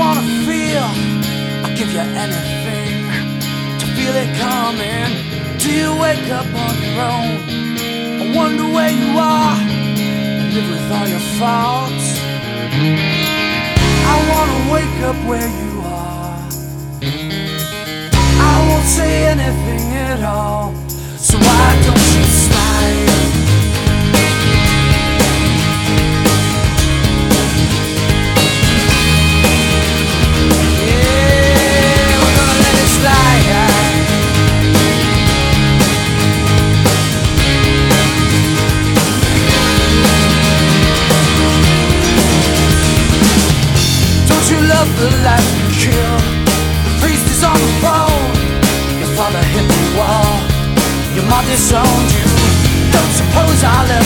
wanna feel. I'll give you anything to feel it coming. Do you wake up on your own? I wonder where you are and live with all your faults. I wanna wake up where you are. I won't say anything at all. the life you kill. The priest is on the phone. Your father hit the wall. Your mother disowned you. Don't suppose I'll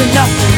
all nothing